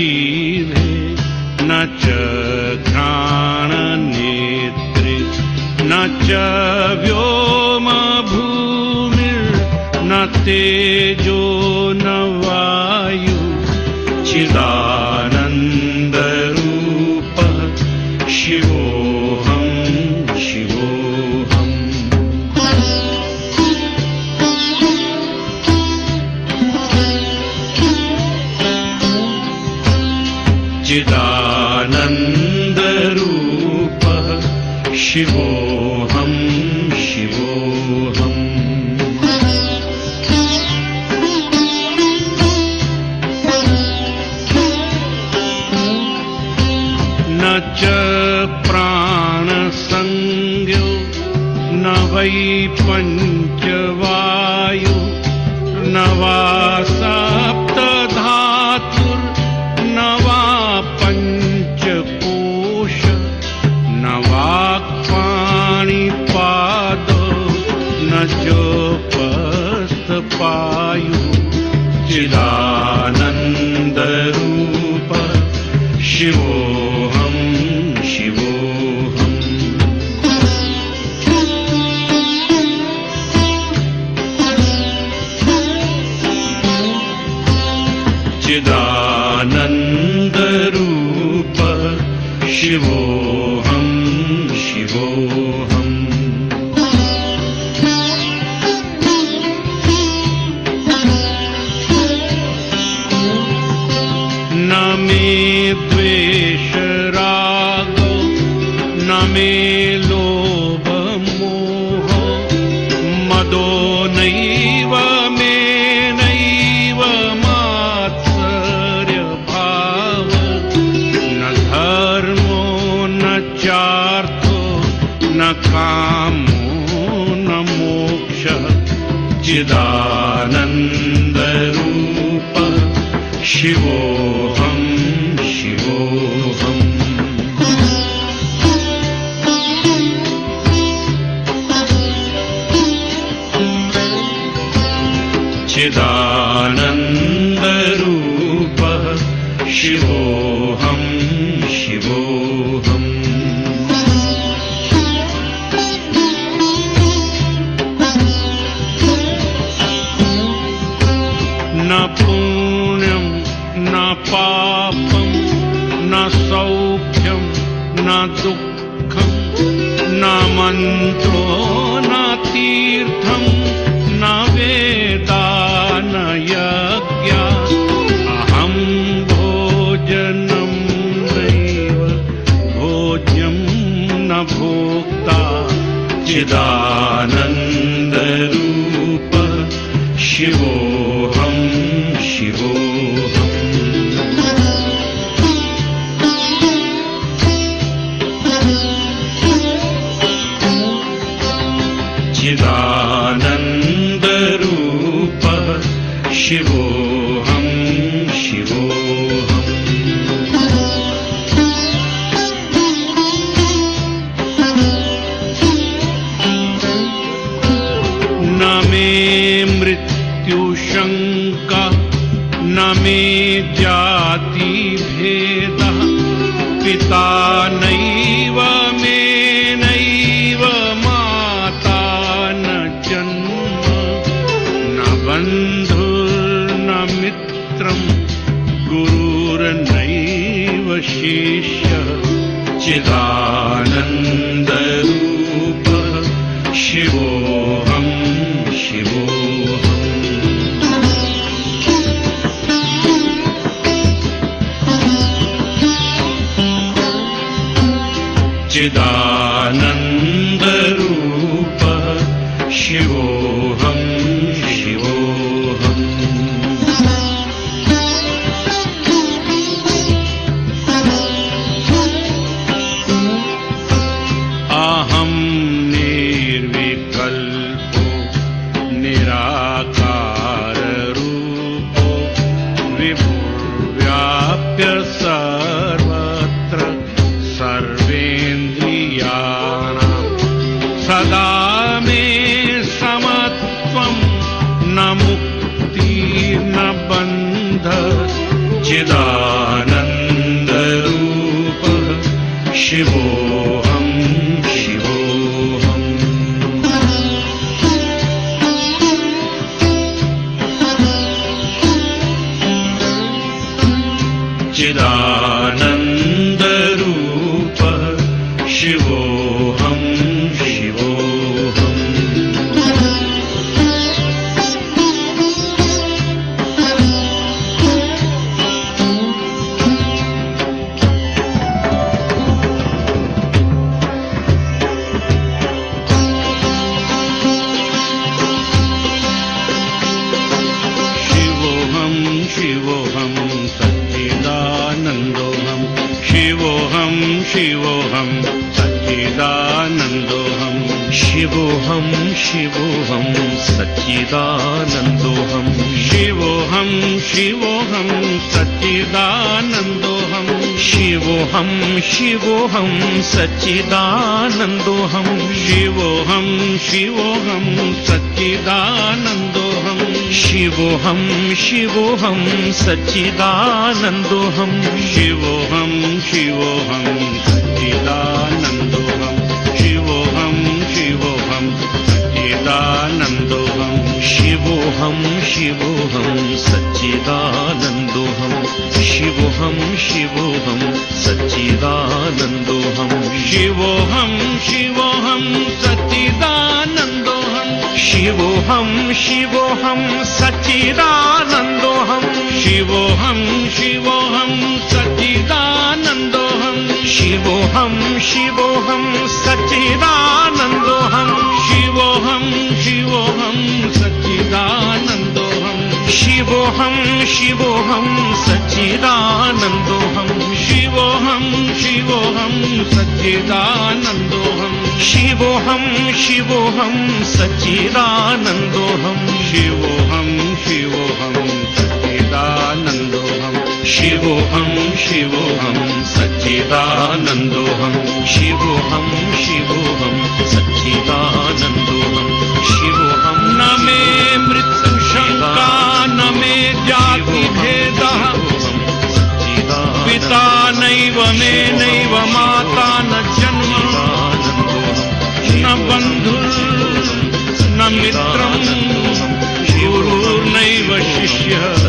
जीवे न च घ्राणनेत्रे न च व्योमभूमिर्न तेजो न वायु चिदानन्दरूपः चिदानन्दरूपः शिवोऽहं शिवोऽहम् न च प्राणसंज्ञो न वै पञ्चवायु न मे द्वेषरागो न मे लोभमोहो मदो नैव चिदानन्दरूप शिवोऽहं शिवोऽहम्। चिदानन्दरूपः न सौख्यं न दुःखं न मन्त्रो न तीर्थं न वेदा न यज्ञा अहं भोजनं नैव भोज्यं न भोक्ता चिदानन्दरूप न मे मृत्युशङ्का न मे जातिभेदः। पिता नैव मे नैव माता न जन्म। न बन्धुर्न मित्रं गुरुर्नैव शिष्यः। चिदानन्दरूपः चिदानन्दरूप शिवोऽहं शिवोऽहम् अहं निर्विकल्पो निराकाररूपो विभुर्व्याप्य सर्वत्र सदा मे समत्वं न मुक्तिर्ण बन्ध। चिदानन्दरूप शिवोऽहं शिवोऽहम् चिदा शिवोऽहं सच्चिदानन्दोऽहं। शिवोऽहं शिवोऽहं सच्चिदानन्दोऽहं। शिवोऽहं शिवोऽहं सच्चिदानन्दोऽहं। शिवोऽहं शिवोऽहं सच्चिदानन्दोऽहं। शिवोऽहं शिवोऽहं सच्चिदानन्दोऽहं। शिवोऽहं शिवोऽहं सच्चिदानन्दोऽहं। शिवोऽहं शिवोऽहं शिवोऽहं सच्चिदानन्दोऽहं। शिवोऽहं शिवोऽहं सच्चिदानन्दोऽहं। शिवोऽहं शिवोऽहं सच्चिदानन्दोऽहं। शिवोऽहं शिवोऽहं सच्चिदानन्दोऽहं। शिवोऽहं शिवोऽहं सच्चिदानन्दोऽहं। शिवोऽहं शिवोऽहं सच्चिदानन्दोऽहं। शिवोऽहं शिवोऽहं सच्चिदानन्दोऽहं शिवोऽहं शिवोऽहं सच्चिदानन्दोऽहं। शिवोऽहं शिवोऽहं सच्चिदानन्दोऽहं। शिवोऽहं शिवोऽहं सच्चिदानन्दोऽहं। शिवोऽहं शिवोऽहं सच्चिदानन्दोऽहं। शिवोऽहं शिवोऽहं सच्चिदानन्दोऽहं। शिवोऽहं माता न जन्म न बन्धु न मित्रान् गुरुर्नैव शिष्यः।